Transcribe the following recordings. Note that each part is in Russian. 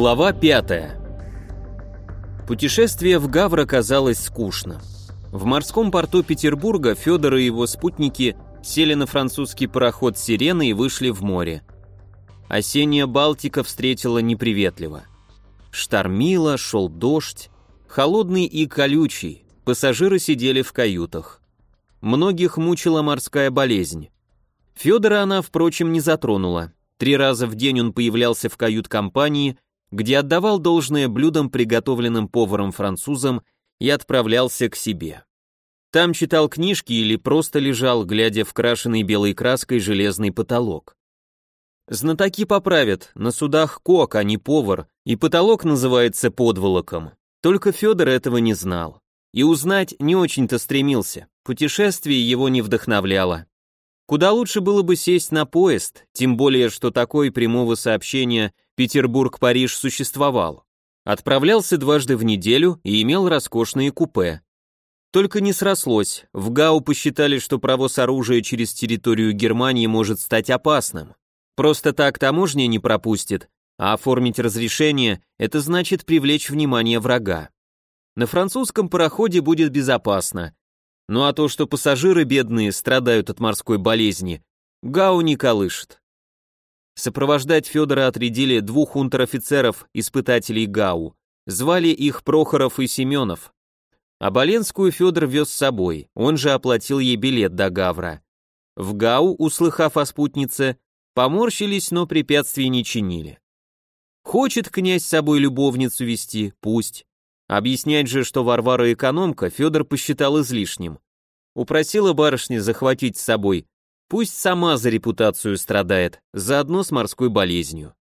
Глава 5. Путешествие в Гавр оказалось скучно. В морском порту Петербурга Федор и его спутники сели на французский пароход «Сирена» и вышли в море. Осенняя Балтика встретила неприветливо. Штормило, шел дождь, холодный и колючий, пассажиры сидели в каютах. Многих мучила морская болезнь. Федора она, впрочем, не затронула. Три раза в день он появлялся в кают-компании – где отдавал должное блюдам, приготовленным поваром-французом, и отправлялся к себе. Там читал книжки или просто лежал, глядя в крашеный белой краской железный потолок. Знатоки поправят, на судах кок, а не повар, и потолок называется подволоком. Только Федор этого не знал. И узнать не очень-то стремился, путешествие его не вдохновляло. Куда лучше было бы сесть на поезд, тем более, что такое прямого сообщения Петербург-Париж существовал. Отправлялся дважды в неделю и имел роскошные купе. Только не срослось, в ГАУ посчитали, что провоз оружия через территорию Германии может стать опасным. Просто так таможня не пропустит, а оформить разрешение – это значит привлечь внимание врага. На французском пароходе будет безопасно, ну а то, что пассажиры бедные страдают от морской болезни, Гау не колышет. Сопровождать Федора отрядили двух унтер-офицеров, испытателей ГАУ. Звали их Прохоров и Семенов. А Боленскую Федор вез с собой, он же оплатил ей билет до Гавра. В ГАУ, услыхав о спутнице, поморщились, но препятствий не чинили. Хочет князь с собой любовницу вести, пусть. Объяснять же, что Варвара экономка, Федор посчитал излишним. Упросила барышня захватить с собой. Пусть сама за репутацию страдает, заодно с морской болезнью.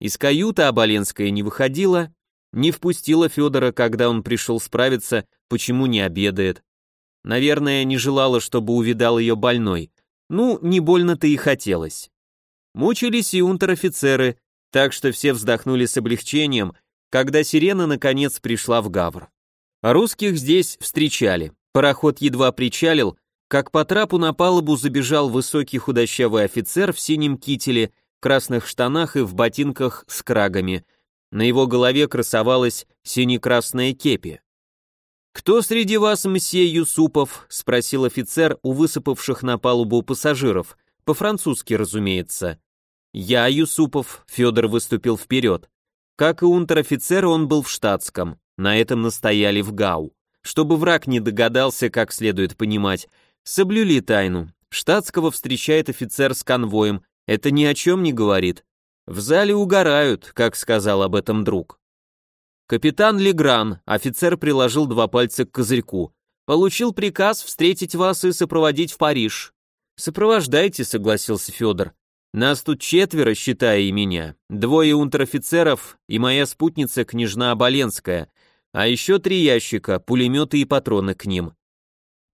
Из каюты Оболенская не выходила, не впустила Федора, когда он пришел справиться, почему не обедает. Наверное, не желала, чтобы увидал ее больной. Ну, не больно-то и хотелось. Мучились и унтер-офицеры, так что все вздохнули с облегчением, когда сирена наконец пришла в Гавр. Русских здесь встречали. Пароход едва причалил, как по трапу на палубу забежал высокий худощавый офицер в синем кителе, красных штанах и в ботинках с крагами. На его голове красовалась сине-красная кепи. «Кто среди вас мсье Юсупов?» — спросил офицер у высыпавших на палубу пассажиров, по-французски, разумеется. «Я Юсупов», — Федор выступил вперед. Как и унтер-офицер, он был в штатском, на этом настояли в ГАУ. Чтобы враг не догадался, как следует понимать, соблюли тайну. Штатского встречает офицер с конвоем, это ни о чем не говорит. В зале угорают, как сказал об этом друг. Капитан Легран, офицер приложил два пальца к козырьку. Получил приказ встретить вас и сопроводить в Париж. Сопровождайте, согласился Федор. Нас тут четверо, считая и меня. Двое унтер-офицеров и моя спутница, княжна Оболенская. А еще три ящика, пулеметы и патроны к ним.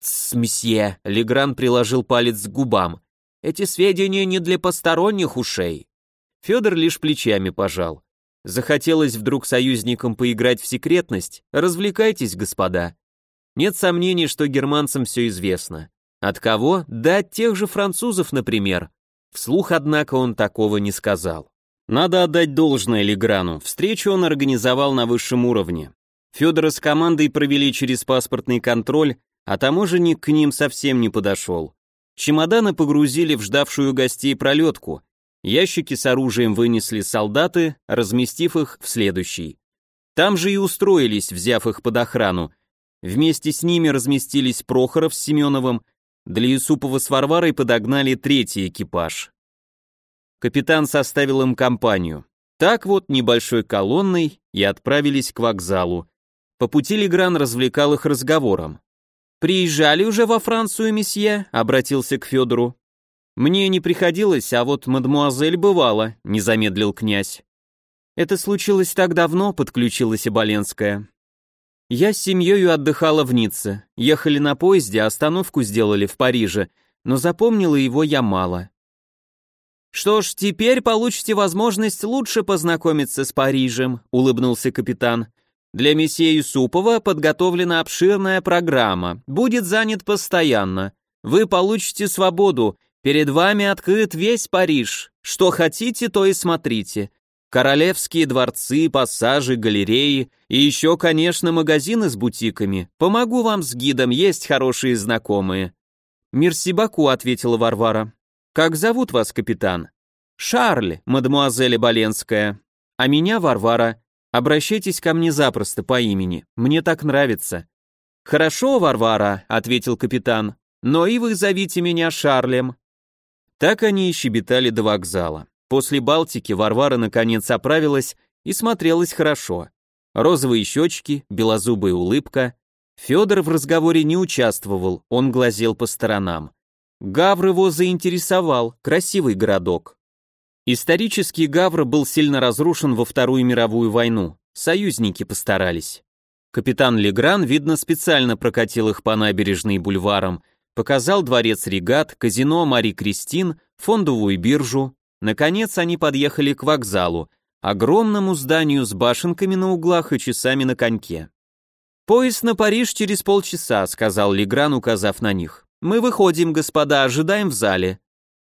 «Тсс, месье!» — Легран приложил палец к губам. «Эти сведения не для посторонних ушей». Федор лишь плечами пожал. Захотелось вдруг союзникам поиграть в секретность? Развлекайтесь, господа. Нет сомнений, что германцам все известно. От кого? Да от тех же французов, например. Вслух, однако, он такого не сказал. Надо отдать должное Леграну, встречу он организовал на высшем уровне. Федора с командой провели через паспортный контроль, а таможенник к ним совсем не подошел. Чемоданы погрузили в ждавшую гостей пролетку, ящики с оружием вынесли солдаты, разместив их в следующий. Там же и устроились, взяв их под охрану. Вместе с ними разместились Прохоров с Семеновым, для Юсупова с Варварой подогнали третий экипаж. Капитан составил им компанию. Так вот, небольшой колонной и отправились к вокзалу. По пути Легран развлекал их разговором. «Приезжали уже во Францию, месье?» — обратился к Федору. «Мне не приходилось, а вот мадмуазель бывала», — не замедлил князь. «Это случилось так давно», — подключилась Оболенская. Я с семьей отдыхала в Ницце. Ехали на поезде, остановку сделали в Париже, но запомнила его я мало. Что ж, теперь получите возможность лучше познакомиться с Парижем, улыбнулся капитан. Для месье Юсупова подготовлена обширная программа. Будет занят постоянно. Вы получите свободу. Перед вами открыт весь Париж. Что хотите, то и смотрите. Королевские дворцы, пассажи, галереи и еще, конечно, магазины с бутиками. Помогу вам с гидом, есть хорошие знакомые». «Мерси Баку», — ответила Варвара. «Как зовут вас, капитан?» «Шарль, мадемуазель Боленская. А меня Варвара. Обращайтесь ко мне запросто по имени, мне так нравится». «Хорошо, Варвара», — ответил капитан, «но и вы зовите меня Шарлем». Так они и щебетали до вокзала. После Балтики Варвара наконец оправилась и смотрелась хорошо. Розовые щечки, белозубая улыбка. Федор в разговоре не участвовал, он глазел по сторонам. Гавр его заинтересовал, красивый городок. Исторический Гавр был сильно разрушен во Вторую мировую войну, союзники постарались. Капитан Легран, видно, специально прокатил их по набережной и бульварам, показал дворец регат, казино Мари Кристин, фондовую биржу, Наконец они подъехали к вокзалу, огромному зданию с башенками на углах и часами на коньке. «Поезд на Париж через полчаса», — сказал Легран, указав на них. «Мы выходим, господа, ожидаем в зале».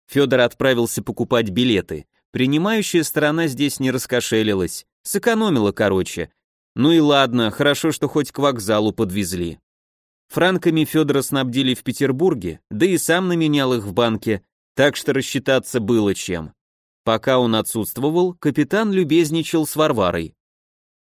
Федор отправился покупать билеты. Принимающая сторона здесь не раскошелилась, сэкономила короче. Ну и ладно, хорошо, что хоть к вокзалу подвезли. Франками Федора снабдили в Петербурге, да и сам наменял их в банке, так что рассчитаться было чем. Пока он отсутствовал, капитан любезничал с Варварой.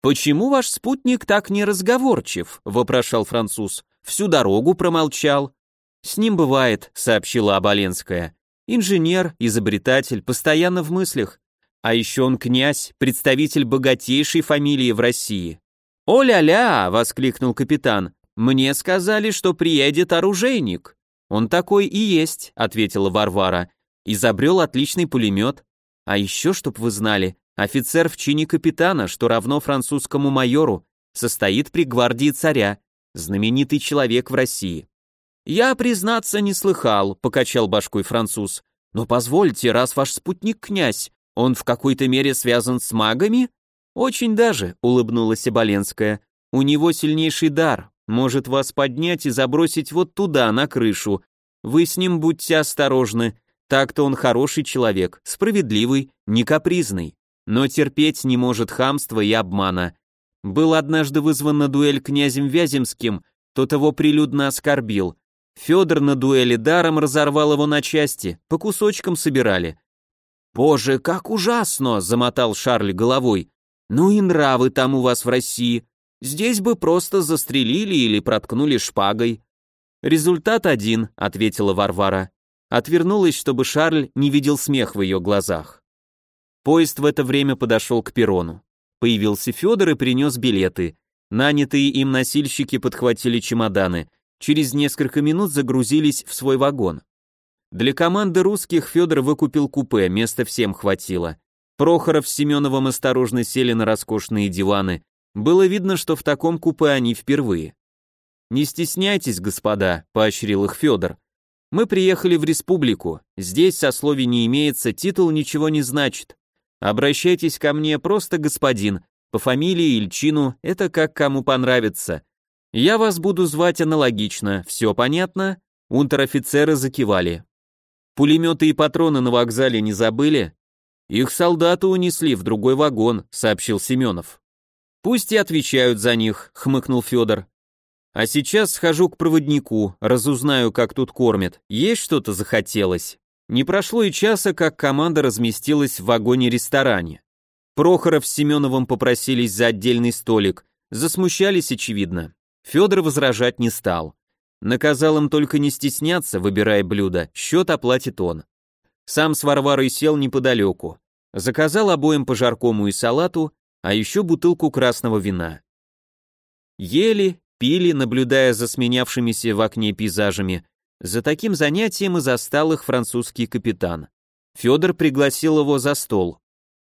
«Почему ваш спутник так неразговорчив?» — вопрошал француз. «Всю дорогу промолчал». «С ним бывает», — сообщила Оболенская. «Инженер, изобретатель, постоянно в мыслях. А еще он князь, представитель богатейшей фамилии в России». «О-ля-ля!» — воскликнул капитан. «Мне сказали, что приедет оружейник». «Он такой и есть», — ответила Варвара. «Изобрел отличный пулемет. А еще, чтоб вы знали, офицер в чине капитана, что равно французскому майору, состоит при гвардии царя, знаменитый человек в России. Я, признаться, не слыхал, покачал башкой француз. Но позвольте, раз ваш спутник князь, он в какой-то мере связан с магами? Очень даже, улыбнулась Оболенская. У него сильнейший дар, может вас поднять и забросить вот туда, на крышу. Вы с ним будьте осторожны, так-то он хороший человек, справедливый, не капризный, но терпеть не может хамства и обмана. Был однажды вызван на дуэль князем Вяземским, тот его прилюдно оскорбил. Федор на дуэли даром разорвал его на части, по кусочкам собирали. «Боже, как ужасно!» — замотал Шарль головой. «Ну и нравы там у вас в России. Здесь бы просто застрелили или проткнули шпагой». «Результат один», — ответила Варвара отвернулась, чтобы Шарль не видел смех в ее глазах. Поезд в это время подошел к перрону. Появился Федор и принес билеты. Нанятые им носильщики подхватили чемоданы. Через несколько минут загрузились в свой вагон. Для команды русских Федор выкупил купе, места всем хватило. Прохоров с Семеновым осторожно сели на роскошные диваны. Было видно, что в таком купе они впервые. «Не стесняйтесь, господа», — поощрил их Федор. Мы приехали в республику. Здесь сословий не имеется, титул ничего не значит. Обращайтесь ко мне просто господин, по фамилии или чину, это как кому понравится. Я вас буду звать аналогично, все понятно?» Унтер-офицеры закивали. «Пулеметы и патроны на вокзале не забыли?» «Их солдаты унесли в другой вагон», — сообщил Семенов. «Пусть и отвечают за них», — хмыкнул Федор. А сейчас схожу к проводнику, разузнаю, как тут кормят. Есть что-то захотелось. Не прошло и часа, как команда разместилась в вагоне-ресторане. Прохоров с Семеновым попросились за отдельный столик, засмущались, очевидно. Федор возражать не стал. Наказал им только не стесняться, выбирая блюдо, счет оплатит он. Сам с Варварой сел неподалеку. Заказал обоим по жаркому и салату, а еще бутылку красного вина. Ели, пили, наблюдая за сменявшимися в окне пейзажами. За таким занятием и застал их французский капитан. Федор пригласил его за стол.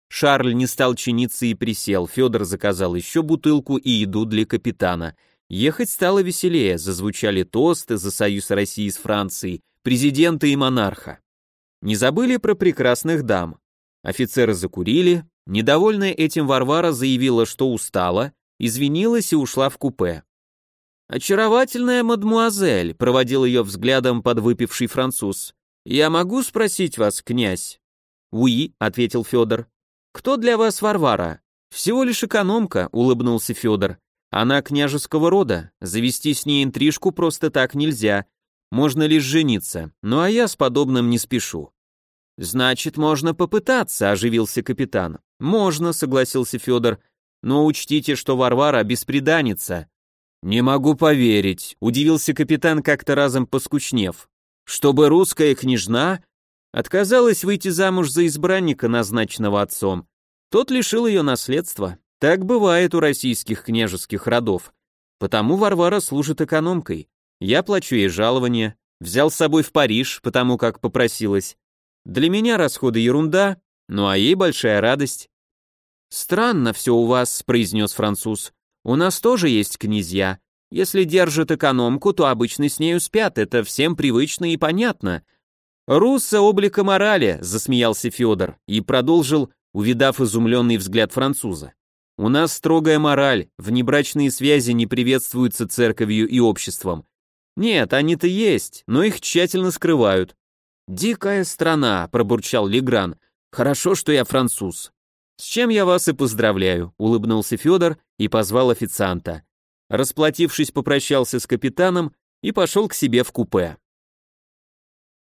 Шарль не стал чиниться и присел, Федор заказал еще бутылку и еду для капитана. Ехать стало веселее, зазвучали тосты за союз России с Францией, президента и монарха. Не забыли про прекрасных дам. Офицеры закурили, недовольная этим Варвара заявила, что устала, извинилась и ушла в купе. «Очаровательная мадмуазель», — проводил ее взглядом подвыпивший француз. «Я могу спросить вас, князь?» «Уи», — ответил Федор. кто для вас Варвара? Всего лишь экономка, улыбнулся Федор. Она княжеского рода, завести с ней интрижку просто так нельзя. Можно лишь жениться, ну а я с подобным не спешу. Значит, можно попытаться, оживился капитан. Можно, согласился Федор, но учтите, что Варвара бесприданница. Не могу поверить, удивился капитан как-то разом поскучнев. Чтобы русская княжна отказалась выйти замуж за избранника, назначенного отцом. Тот лишил ее наследства. Так бывает у российских княжеских родов. Потому Варвара служит экономкой. Я плачу ей жалование, взял с собой в Париж, потому как попросилась. Для меня расходы ерунда, ну а ей большая радость. «Странно все у вас», — произнес француз. «У нас тоже есть князья. Если держат экономку, то обычно с нею спят, это всем привычно и понятно». «Русса облика морали», — засмеялся Федор и продолжил, увидав изумленный взгляд француза. У нас строгая мораль, внебрачные связи не приветствуются церковью и обществом. Нет, они-то есть, но их тщательно скрывают. Дикая страна, пробурчал Легран. Хорошо, что я француз. С чем я вас и поздравляю, улыбнулся Федор и позвал официанта. Расплатившись, попрощался с капитаном и пошел к себе в купе.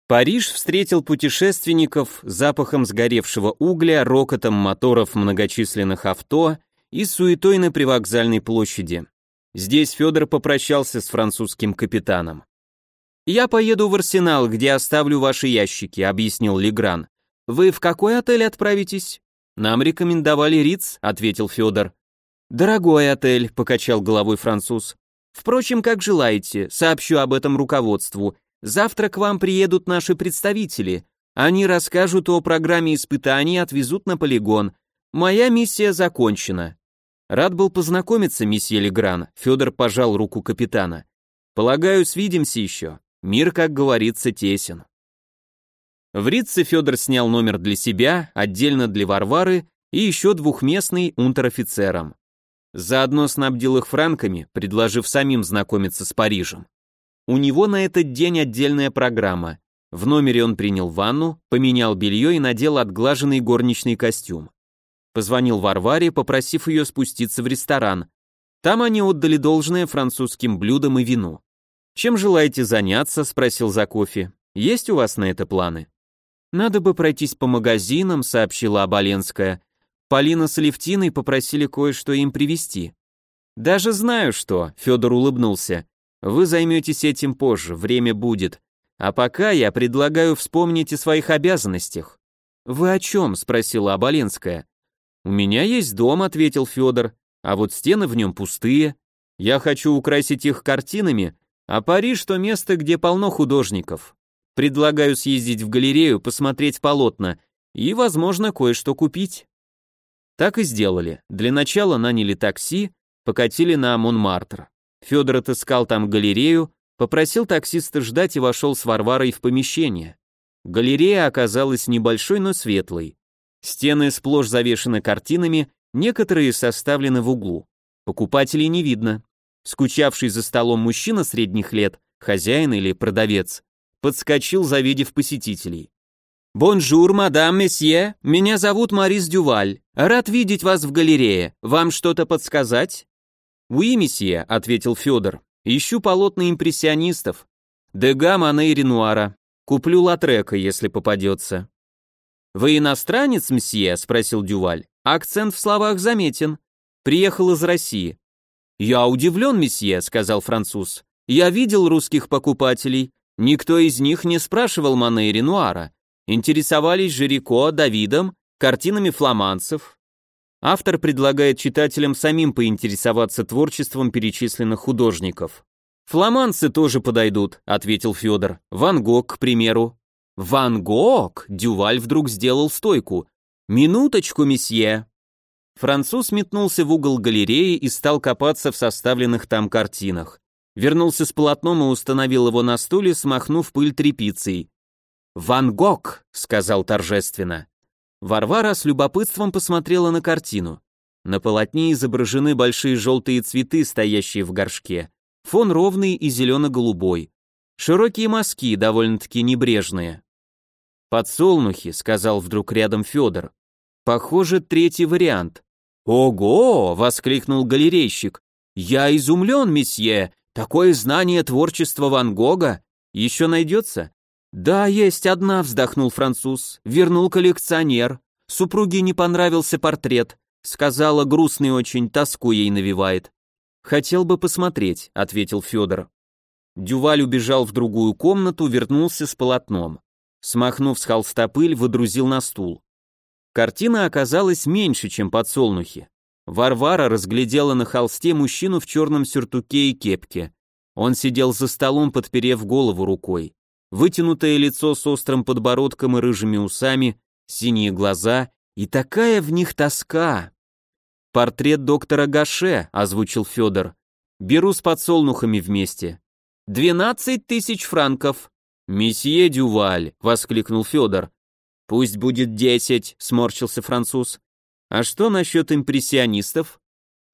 Париж встретил путешественников запахом сгоревшего угля, рокотом моторов многочисленных авто и суетой на привокзальной площади. Здесь Федор попрощался с французским капитаном. «Я поеду в Арсенал, где оставлю ваши ящики», — объяснил Легран. «Вы в какой отель отправитесь?» «Нам рекомендовали Риц», — ответил Федор. «Дорогой отель», — покачал головой француз. «Впрочем, как желаете, сообщу об этом руководству. Завтра к вам приедут наши представители. Они расскажут о программе испытаний и отвезут на полигон. Моя миссия закончена. Рад был познакомиться, месье Легран. Федор пожал руку капитана. Полагаю, свидимся еще. Мир, как говорится, тесен. В Ритце Федор снял номер для себя, отдельно для Варвары и еще двухместный унтер-офицером. Заодно снабдил их франками, предложив самим знакомиться с Парижем. У него на этот день отдельная программа. В номере он принял ванну, поменял белье и надел отглаженный горничный костюм. Позвонил Варваре, попросив ее спуститься в ресторан. Там они отдали должное французским блюдам и вину. «Чем желаете заняться?» – спросил за кофе. «Есть у вас на это планы?» «Надо бы пройтись по магазинам», – сообщила Оболенская. Полина с Левтиной попросили кое-что им привезти. «Даже знаю что», – Федор улыбнулся. «Вы займетесь этим позже, время будет. А пока я предлагаю вспомнить о своих обязанностях». «Вы о чем?» – спросила Оболенская. «У меня есть дом», — ответил Федор, «а вот стены в нем пустые. Я хочу украсить их картинами, а Париж — то место, где полно художников. Предлагаю съездить в галерею, посмотреть полотна и, возможно, кое-что купить». Так и сделали. Для начала наняли такси, покатили на Монмартр. Федор отыскал там галерею, попросил таксиста ждать и вошел с Варварой в помещение. Галерея оказалась небольшой, но светлой. Стены сплошь завешены картинами, некоторые составлены в углу. Покупателей не видно. Скучавший за столом мужчина средних лет, хозяин или продавец, подскочил, завидев посетителей. «Bonjour, madame, monsieur, меня зовут Марис Дюваль. Рад видеть вас в галерее. Вам что-то подсказать?» «Oui, monsieur», — ответил Федор. «Ищу полотна импрессионистов. Дега, Мане и Ренуара. Куплю Латрека, если попадется». «Вы иностранец, мсье?» – спросил Дюваль. «Акцент в словах заметен. Приехал из России». «Я удивлен, месье», – сказал француз. «Я видел русских покупателей. Никто из них не спрашивал Мане и Ренуара. Интересовались Жирико, Давидом, картинами фламандцев». Автор предлагает читателям самим поинтересоваться творчеством перечисленных художников. «Фламандцы тоже подойдут», — ответил Федор. «Ван Гог, к примеру. «Ван Гог!» — Дюваль вдруг сделал стойку. «Минуточку, месье!» Француз метнулся в угол галереи и стал копаться в составленных там картинах. Вернулся с полотном и установил его на стуле, смахнув пыль тряпицей. «Ван Гог!» — сказал торжественно. Варвара с любопытством посмотрела на картину. На полотне изображены большие желтые цветы, стоящие в горшке. Фон ровный и зелено-голубой. Широкие мазки, довольно-таки небрежные. «Подсолнухи», — сказал вдруг рядом Федор. Похоже, третий вариант. «Ого!» — воскликнул галерейщик. «Я изумлен, месье! Такое знание творчества Ван Гога! Еще найдется?» «Да, есть одна», — вздохнул француз. «Вернул коллекционер. Супруге не понравился портрет. Сказала, грустный очень, тоску ей навевает». «Хотел бы посмотреть», — ответил Федор. Дюваль убежал в другую комнату, вернулся с полотном. Смахнув с холста пыль, выдрузил на стул. Картина оказалась меньше, чем подсолнухи. Варвара разглядела на холсте мужчину в черном сюртуке и кепке. Он сидел за столом, подперев голову рукой. Вытянутое лицо с острым подбородком и рыжими усами, синие глаза и такая в них тоска. «Портрет доктора Гаше», — озвучил Федор. «Беру с подсолнухами вместе». «Двенадцать тысяч франков». «Месье Дюваль», — воскликнул Федор. «Пусть будет десять», — сморщился француз. «А что насчет импрессионистов?»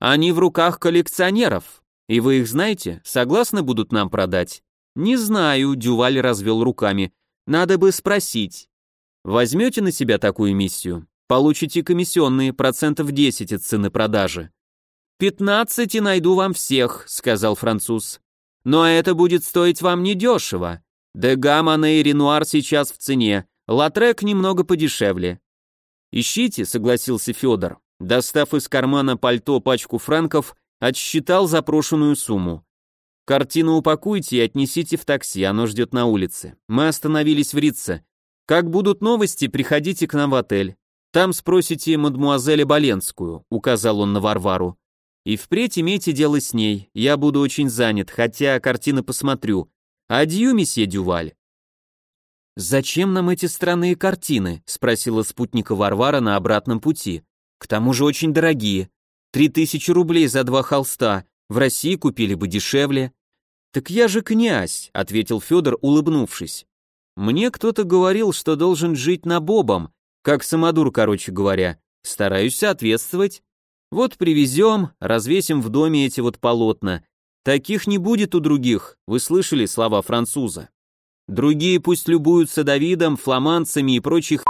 «Они в руках коллекционеров. И вы их знаете? Согласны будут нам продать?» «Не знаю», — Дюваль развел руками. «Надо бы спросить». «Возьмете на себя такую миссию? Получите комиссионные, процентов 10 от цены продажи». «Пятнадцать и найду вам всех», — сказал француз. «Но это будет стоить вам недешево. Дегамана и Ренуар сейчас в цене, Латрек немного подешевле. Ищите, согласился Федор. Достав из кармана пальто пачку франков, отсчитал запрошенную сумму. Картину упакуйте и отнесите в такси, оно ждет на улице. Мы остановились в Рице. Как будут новости, приходите к нам в отель. Там спросите мадмуазель Боленскую, указал он на Варвару. И впредь имейте дело с ней. Я буду очень занят, хотя картины посмотрю. Адью, месье Дюваль. «Зачем нам эти странные картины?» — спросила спутника Варвара на обратном пути. «К тому же очень дорогие. Три тысячи рублей за два холста. В России купили бы дешевле». «Так я же князь», — ответил Федор, улыбнувшись. «Мне кто-то говорил, что должен жить на бобом, как самодур, короче говоря. Стараюсь соответствовать. Вот привезем, развесим в доме эти вот полотна. Таких не будет у других, вы слышали слова француза?» Другие пусть любуются Давидом, фламандцами и прочих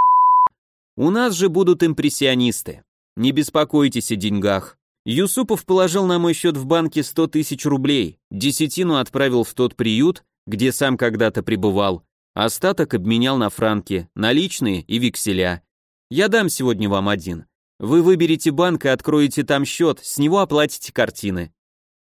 У нас же будут импрессионисты. Не беспокойтесь о деньгах. Юсупов положил на мой счет в банке 100 тысяч рублей, десятину отправил в тот приют, где сам когда-то пребывал, остаток обменял на франки, наличные и векселя. Я дам сегодня вам один. Вы выберете банк и откроете там счет, с него оплатите картины.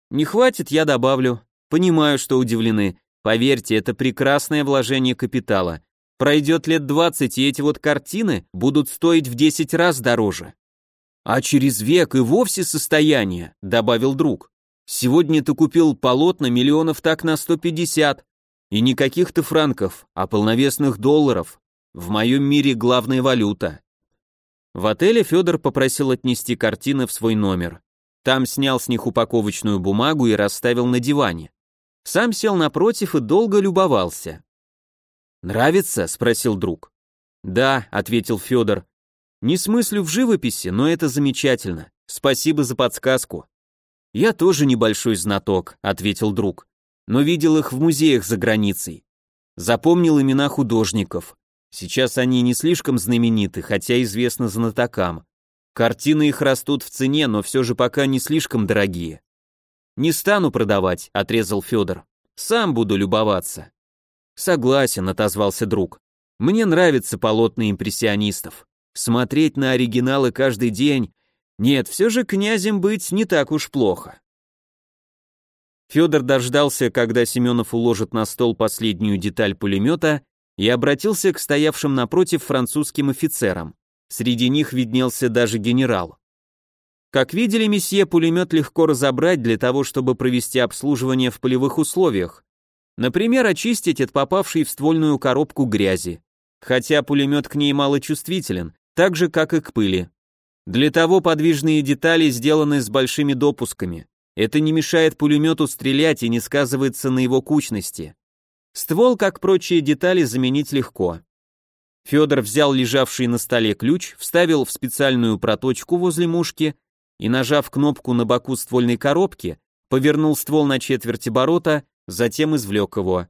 Не хватит, я добавлю. Понимаю, что удивлены. Поверьте, это прекрасное вложение капитала. Пройдет лет 20, и эти вот картины будут стоить в 10 раз дороже. А через век и вовсе состояние, добавил друг. Сегодня ты купил полотна миллионов так на 150. И не каких-то франков, а полновесных долларов. В моем мире главная валюта. В отеле Федор попросил отнести картины в свой номер. Там снял с них упаковочную бумагу и расставил на диване. Сам сел напротив и долго любовался. «Нравится?» — спросил друг. «Да», — ответил Федор. «Не смыслю в живописи, но это замечательно. Спасибо за подсказку». «Я тоже небольшой знаток», — ответил друг. «Но видел их в музеях за границей. Запомнил имена художников. Сейчас они не слишком знамениты, хотя известны знатокам. Картины их растут в цене, но все же пока не слишком дорогие. «Не стану продавать», — отрезал Федор. «Сам буду любоваться». «Согласен», — отозвался друг. «Мне нравятся полотна импрессионистов. Смотреть на оригиналы каждый день... Нет, все же князем быть не так уж плохо». Федор дождался, когда Семенов уложит на стол последнюю деталь пулемета и обратился к стоявшим напротив французским офицерам. Среди них виднелся даже генерал. Как видели, месье, пулемет легко разобрать для того, чтобы провести обслуживание в полевых условиях. Например, очистить от попавшей в ствольную коробку грязи. Хотя пулемет к ней мало чувствителен, так же, как и к пыли. Для того подвижные детали сделаны с большими допусками. Это не мешает пулемету стрелять и не сказывается на его кучности. Ствол, как прочие детали, заменить легко. Федор взял лежавший на столе ключ, вставил в специальную проточку возле мушки и, нажав кнопку на боку ствольной коробки, повернул ствол на четверть оборота, затем извлек его.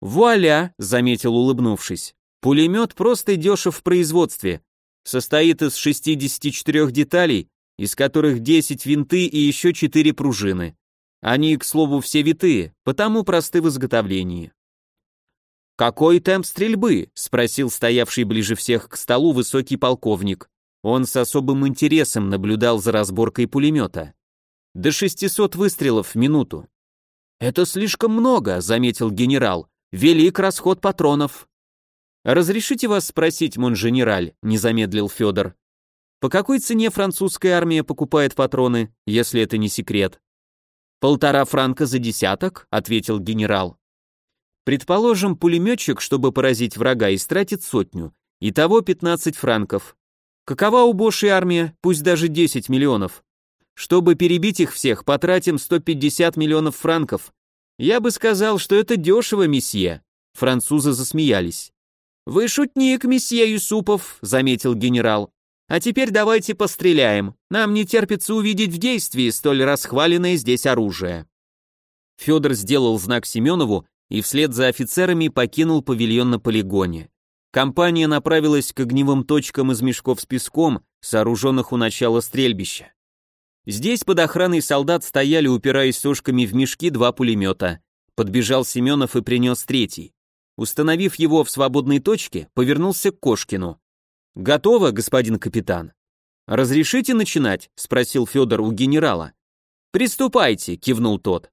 «Вуаля!» — заметил, улыбнувшись. «Пулемет просто дешев в производстве. Состоит из 64 деталей, из которых 10 винты и еще 4 пружины. Они, к слову, все витые, потому просты в изготовлении. «Какой темп стрельбы?» — спросил стоявший ближе всех к столу высокий полковник. Он с особым интересом наблюдал за разборкой пулемета. «До 600 выстрелов в минуту». «Это слишком много», — заметил генерал. «Велик расход патронов». «Разрешите вас спросить, монженераль?» — не замедлил Федор. «По какой цене французская армия покупает патроны, если это не секрет?» «Полтора франка за десяток», — ответил генерал. «Предположим, пулеметчик, чтобы поразить врага, истратит сотню. Итого 15 франков. Какова у Бошей армия, пусть даже 10 миллионов? Чтобы перебить их всех, потратим 150 миллионов франков. Я бы сказал, что это дешево, месье». Французы засмеялись. «Вы шутник, месье Юсупов», — заметил генерал. А теперь давайте постреляем. Нам не терпится увидеть в действии столь расхваленное здесь оружие. Федор сделал знак Семенову и вслед за офицерами покинул павильон на полигоне. Компания направилась к огневым точкам из мешков с песком, сооруженных у начала стрельбища. Здесь под охраной солдат стояли, упираясь сошками в мешки, два пулемета. Подбежал Семенов и принес третий. Установив его в свободной точке, повернулся к Кошкину. «Готово, господин капитан». «Разрешите начинать?» — спросил Федор у генерала. «Приступайте», — кивнул тот.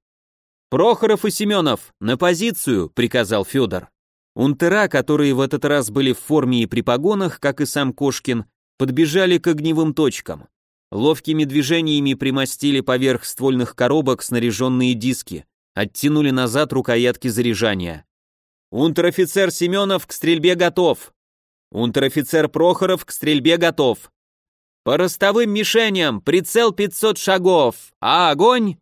«Прохоров и Семенов, на позицию», — приказал Федор. Унтера, которые в этот раз были в форме и при погонах, как и сам Кошкин, подбежали к огневым точкам. Ловкими движениями примостили поверх ствольных коробок снаряженные диски, оттянули назад рукоятки заряжания. «Унтер-офицер Семенов к стрельбе готов», Унтер-офицер Прохоров к стрельбе готов. По ростовым мишеням, прицел 500 шагов, а огонь...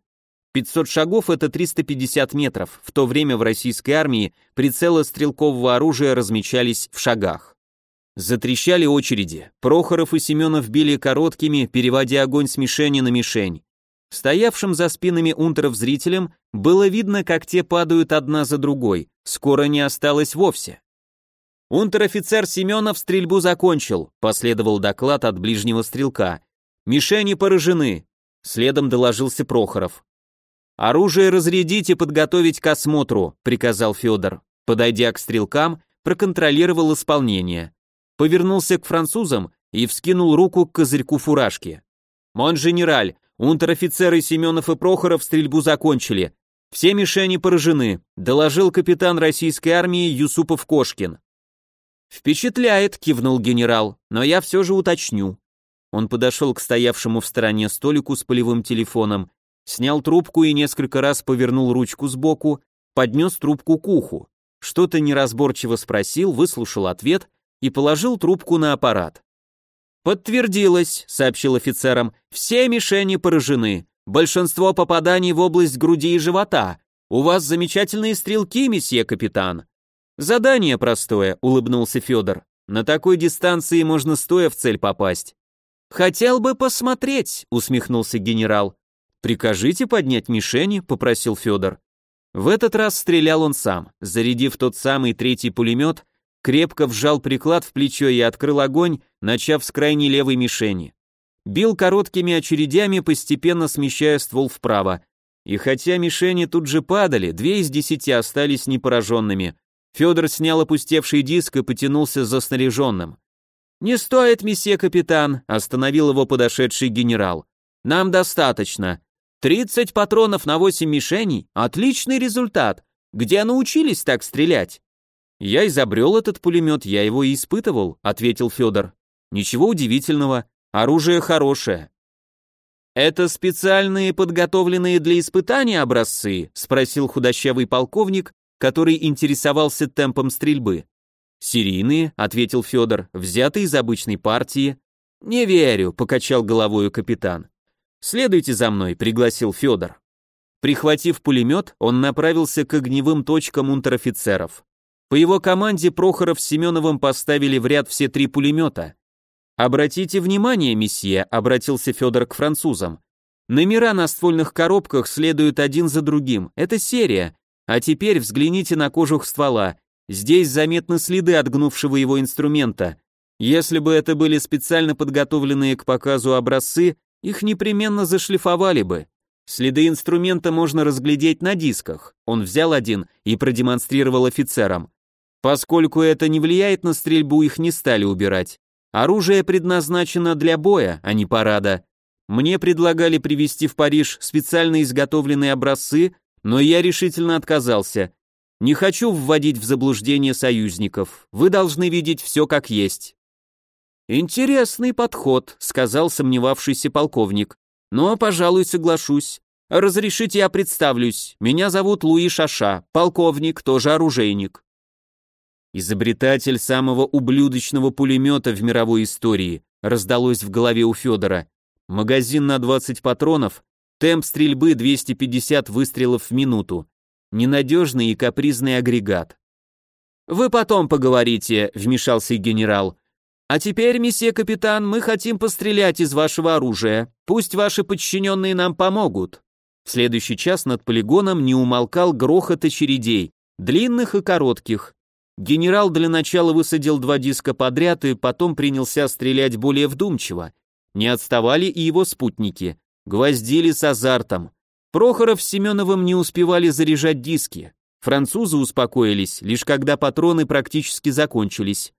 500 шагов — это 350 метров. В то время в российской армии прицелы стрелкового оружия размечались в шагах. Затрещали очереди. Прохоров и Семенов били короткими, переводя огонь с мишени на мишень. Стоявшим за спинами унтеров зрителям было видно, как те падают одна за другой. Скоро не осталось вовсе. Унтер-офицер Семенов стрельбу закончил, последовал доклад от ближнего стрелка. Мишени поражены. Следом доложился Прохоров. Оружие разрядить и подготовить к осмотру, приказал Федор. Подойдя к стрелкам, проконтролировал исполнение. Повернулся к французам и вскинул руку к козырьку фуражки. «Мон-генераль, унтер-офицеры Семенов и Прохоров стрельбу закончили. Все мишени поражены», доложил капитан российской армии Юсупов-Кошкин. «Впечатляет», — кивнул генерал, — «но я все же уточню». Он подошел к стоявшему в стороне столику с полевым телефоном, снял трубку и несколько раз повернул ручку сбоку, поднес трубку к уху, что-то неразборчиво спросил, выслушал ответ и положил трубку на аппарат. «Подтвердилось», — сообщил офицерам, — «все мишени поражены, большинство попаданий в область груди и живота. У вас замечательные стрелки, месье капитан». Задание простое, улыбнулся Федор. На такой дистанции можно стоя в цель попасть. Хотел бы посмотреть, усмехнулся генерал. Прикажите поднять мишени, попросил Федор. В этот раз стрелял он сам, зарядив тот самый третий пулемет, крепко вжал приклад в плечо и открыл огонь, начав с крайней левой мишени. Бил короткими очередями, постепенно смещая ствол вправо. И хотя мишени тут же падали, две из десяти остались непораженными, Федор снял опустевший диск и потянулся за снаряженным. «Не стоит, месье капитан», — остановил его подошедший генерал. «Нам достаточно. Тридцать патронов на восемь мишеней — отличный результат. Где научились так стрелять?» «Я изобрел этот пулемет, я его и испытывал», — ответил Федор. «Ничего удивительного, оружие хорошее». «Это специальные подготовленные для испытания образцы?» — спросил худощавый полковник, который интересовался темпом стрельбы. «Серийные», — ответил Федор, — «взятые из обычной партии». «Не верю», — покачал головою капитан. «Следуйте за мной», — пригласил Федор. Прихватив пулемет, он направился к огневым точкам унтер-офицеров. По его команде Прохоров с Семеновым поставили в ряд все три пулемета. «Обратите внимание, месье», — обратился Федор к французам. «Номера на ствольных коробках следуют один за другим. Это серия, а теперь взгляните на кожух ствола. Здесь заметны следы отгнувшего его инструмента. Если бы это были специально подготовленные к показу образцы, их непременно зашлифовали бы. Следы инструмента можно разглядеть на дисках. Он взял один и продемонстрировал офицерам. Поскольку это не влияет на стрельбу, их не стали убирать. Оружие предназначено для боя, а не парада. Мне предлагали привезти в Париж специально изготовленные образцы, но я решительно отказался. Не хочу вводить в заблуждение союзников. Вы должны видеть все как есть. Интересный подход, сказал сомневавшийся полковник. Но, пожалуй, соглашусь. Разрешите я представлюсь. Меня зовут Луи Шаша, полковник, тоже оружейник. Изобретатель самого ублюдочного пулемета в мировой истории, раздалось в голове у Федора. Магазин на 20 патронов, темп стрельбы 250 выстрелов в минуту. Ненадежный и капризный агрегат. «Вы потом поговорите», — вмешался генерал. «А теперь, месье капитан, мы хотим пострелять из вашего оружия. Пусть ваши подчиненные нам помогут». В следующий час над полигоном не умолкал грохот очередей, длинных и коротких. Генерал для начала высадил два диска подряд и потом принялся стрелять более вдумчиво, не отставали и его спутники. Гвоздили с азартом. Прохоров с Семеновым не успевали заряжать диски. Французы успокоились, лишь когда патроны практически закончились.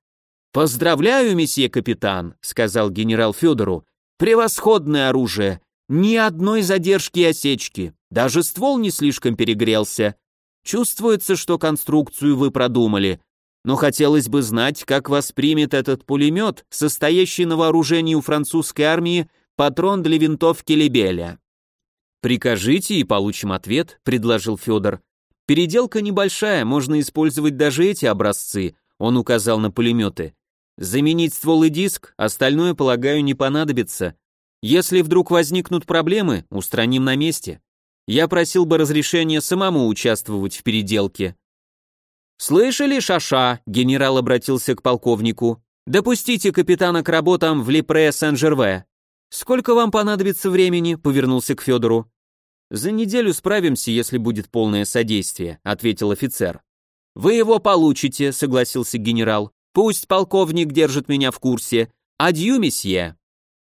«Поздравляю, месье капитан», — сказал генерал Федору. «Превосходное оружие. Ни одной задержки и осечки. Даже ствол не слишком перегрелся. Чувствуется, что конструкцию вы продумали но хотелось бы знать, как воспримет этот пулемет, состоящий на вооружении у французской армии патрон для винтовки Лебеля. «Прикажите и получим ответ», — предложил Федор. «Переделка небольшая, можно использовать даже эти образцы», — он указал на пулеметы. «Заменить ствол и диск, остальное, полагаю, не понадобится. Если вдруг возникнут проблемы, устраним на месте. Я просил бы разрешения самому участвовать в переделке». «Слышали, Шаша?» — генерал обратился к полковнику. «Допустите капитана к работам в Липре Сен-Жерве». «Сколько вам понадобится времени?» — повернулся к Федору. «За неделю справимся, если будет полное содействие», — ответил офицер. «Вы его получите», — согласился генерал. «Пусть полковник держит меня в курсе. Адью, месье».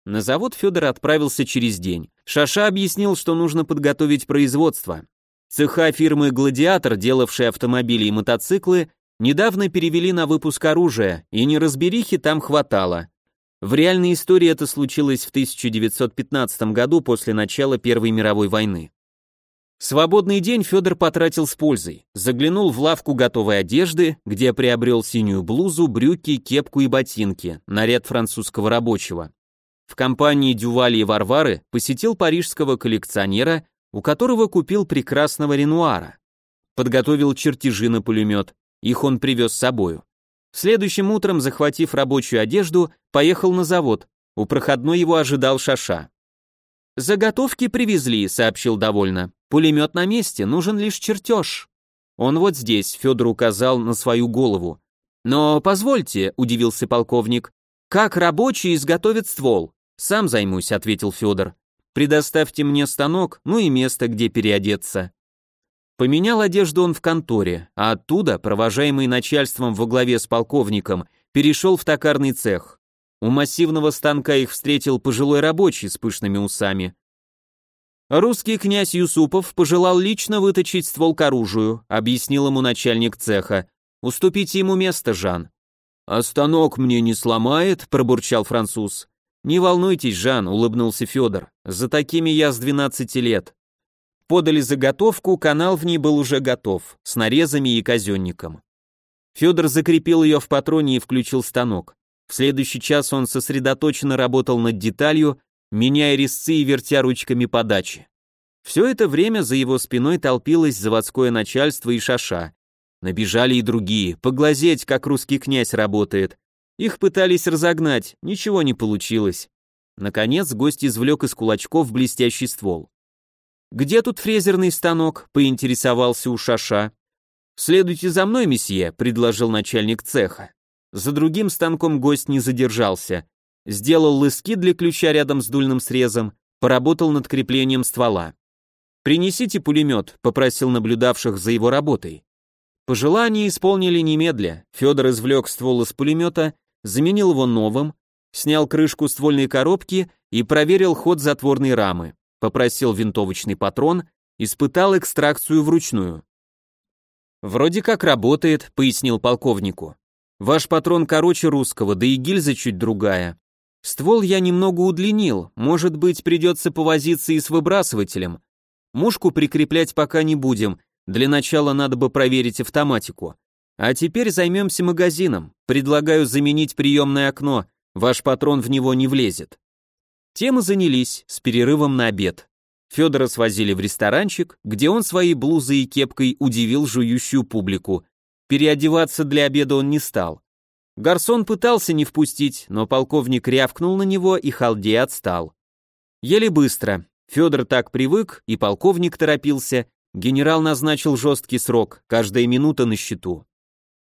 На завод Федор отправился через день. Шаша объяснил, что нужно подготовить производство. Цеха фирмы «Гладиатор», делавшей автомобили и мотоциклы, недавно перевели на выпуск оружия, и неразберихи там хватало. В реальной истории это случилось в 1915 году после начала Первой мировой войны. Свободный день Федор потратил с пользой. Заглянул в лавку готовой одежды, где приобрел синюю блузу, брюки, кепку и ботинки, наряд французского рабочего. В компании Дювали и Варвары посетил парижского коллекционера, у которого купил прекрасного Ренуара. Подготовил чертежи на пулемет, их он привез с собою. Следующим утром, захватив рабочую одежду, поехал на завод. У проходной его ожидал Шаша. «Заготовки привезли», — сообщил довольно. «Пулемет на месте, нужен лишь чертеж». «Он вот здесь», — Федор указал на свою голову. «Но позвольте», — удивился полковник, — «как рабочий изготовит ствол?» «Сам займусь», — ответил Федор. Предоставьте мне станок, ну и место, где переодеться. Поменял одежду он в конторе, а оттуда, провожаемый начальством во главе с полковником, перешел в токарный цех. У массивного станка их встретил пожилой рабочий с пышными усами. Русский князь Юсупов пожелал лично выточить ствол к оружию, объяснил ему начальник цеха. «Уступите ему место, Жан». «А станок мне не сломает?» – пробурчал француз. «Не волнуйтесь, Жан», — улыбнулся Федор, — «за такими я с 12 лет». Подали заготовку, канал в ней был уже готов, с нарезами и казенником. Федор закрепил ее в патроне и включил станок. В следующий час он сосредоточенно работал над деталью, меняя резцы и вертя ручками подачи. Все это время за его спиной толпилось заводское начальство и шаша. Набежали и другие, поглазеть, как русский князь работает, их пытались разогнать, ничего не получилось. Наконец гость извлек из кулачков блестящий ствол. «Где тут фрезерный станок?» — поинтересовался у Шаша. «Следуйте за мной, месье», — предложил начальник цеха. За другим станком гость не задержался. Сделал лыски для ключа рядом с дульным срезом, поработал над креплением ствола. «Принесите пулемет», — попросил наблюдавших за его работой. Пожелание исполнили немедля. Федор извлек ствол из пулемета заменил его новым, снял крышку ствольной коробки и проверил ход затворной рамы, попросил винтовочный патрон, испытал экстракцию вручную. «Вроде как работает», — пояснил полковнику. «Ваш патрон короче русского, да и гильза чуть другая. Ствол я немного удлинил, может быть, придется повозиться и с выбрасывателем. Мушку прикреплять пока не будем, для начала надо бы проверить автоматику. А теперь займемся магазином. Предлагаю заменить приемное окно, ваш патрон в него не влезет. Темы занялись, с перерывом на обед. Федора свозили в ресторанчик, где он своей блузой и кепкой удивил жующую публику. Переодеваться для обеда он не стал. Гарсон пытался не впустить, но полковник рявкнул на него и халдей отстал. Еле быстро. Федор так привык, и полковник торопился. Генерал назначил жесткий срок, каждая минута на счету.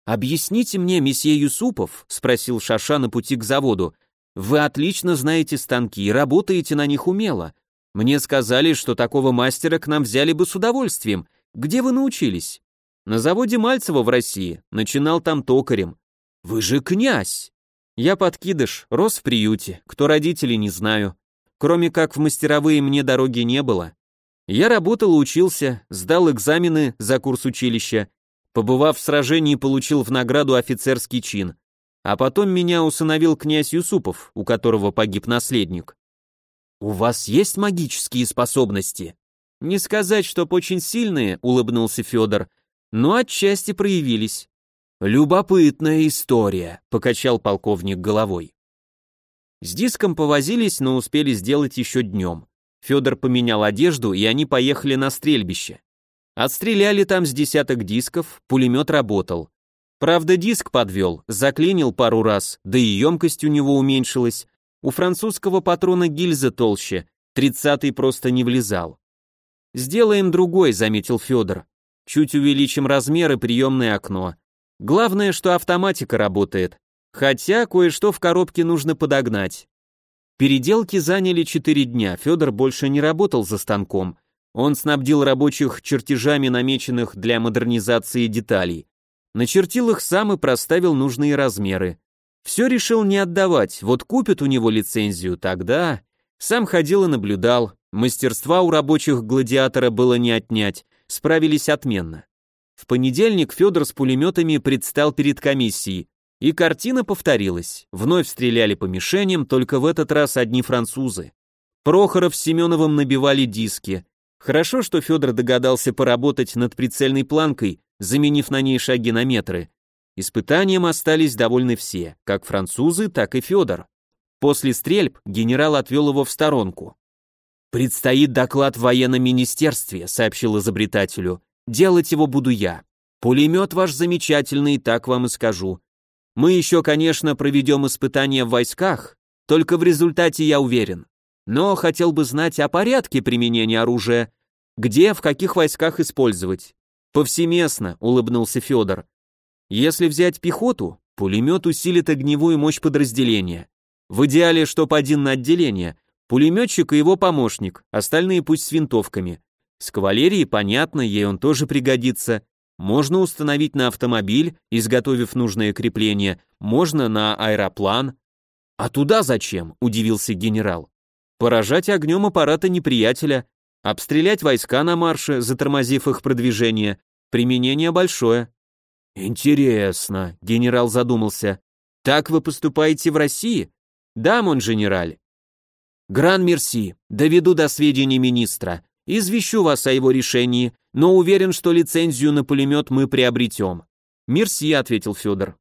«Объясните мне, месье Юсупов», — спросил Шаша на пути к заводу, «вы отлично знаете станки и работаете на них умело. Мне сказали, что такого мастера к нам взяли бы с удовольствием. Где вы научились?» «На заводе Мальцева в России. Начинал там токарем». «Вы же князь!» «Я подкидыш, рос в приюте, кто родители, не знаю. Кроме как в мастеровые мне дороги не было. Я работал учился, сдал экзамены за курс училища, Побывав в сражении, получил в награду офицерский чин. А потом меня усыновил князь Юсупов, у которого погиб наследник. «У вас есть магические способности?» «Не сказать, чтоб очень сильные», — улыбнулся Федор, «но отчасти проявились». «Любопытная история», — покачал полковник головой. С диском повозились, но успели сделать еще днем. Федор поменял одежду, и они поехали на стрельбище. Отстреляли там с десяток дисков, пулемет работал. Правда, диск подвел, заклинил пару раз, да и емкость у него уменьшилась. У французского патрона гильза толще, тридцатый просто не влезал. «Сделаем другой», — заметил Федор. «Чуть увеличим размеры приемное окно. Главное, что автоматика работает. Хотя кое-что в коробке нужно подогнать». Переделки заняли четыре дня, Федор больше не работал за станком, он снабдил рабочих чертежами намеченных для модернизации деталей. Начертил их сам и проставил нужные размеры. Все решил не отдавать, вот купят у него лицензию, тогда... Сам ходил и наблюдал, мастерства у рабочих гладиатора было не отнять, справились отменно. В понедельник Федор с пулеметами предстал перед комиссией, и картина повторилась. Вновь стреляли по мишеням, только в этот раз одни французы. Прохоров с Семеновым набивали диски, Хорошо, что Федор догадался поработать над прицельной планкой, заменив на ней шаги на метры. Испытанием остались довольны все, как французы, так и Федор. После стрельб генерал отвел его в сторонку. «Предстоит доклад в военном министерстве», — сообщил изобретателю. «Делать его буду я. Пулемет ваш замечательный, так вам и скажу. Мы еще, конечно, проведем испытания в войсках, только в результате я уверен но хотел бы знать о порядке применения оружия, где, в каких войсках использовать. Повсеместно, улыбнулся Федор. Если взять пехоту, пулемет усилит огневую мощь подразделения. В идеале, чтоб один на отделение, пулеметчик и его помощник, остальные пусть с винтовками. С кавалерией, понятно, ей он тоже пригодится. Можно установить на автомобиль, изготовив нужное крепление, можно на аэроплан. А туда зачем? удивился генерал поражать огнем аппарата неприятеля, обстрелять войска на марше, затормозив их продвижение. Применение большое. Интересно, генерал задумался. Так вы поступаете в России? Да, мон генераль. Гран-мерси, доведу до сведения министра. Извещу вас о его решении, но уверен, что лицензию на пулемет мы приобретем. Мерси, ответил Федор.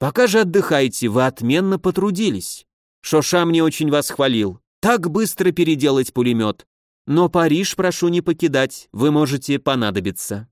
Пока же отдыхайте, вы отменно потрудились. Шоша мне очень вас хвалил так быстро переделать пулемет. Но Париж прошу не покидать, вы можете понадобиться.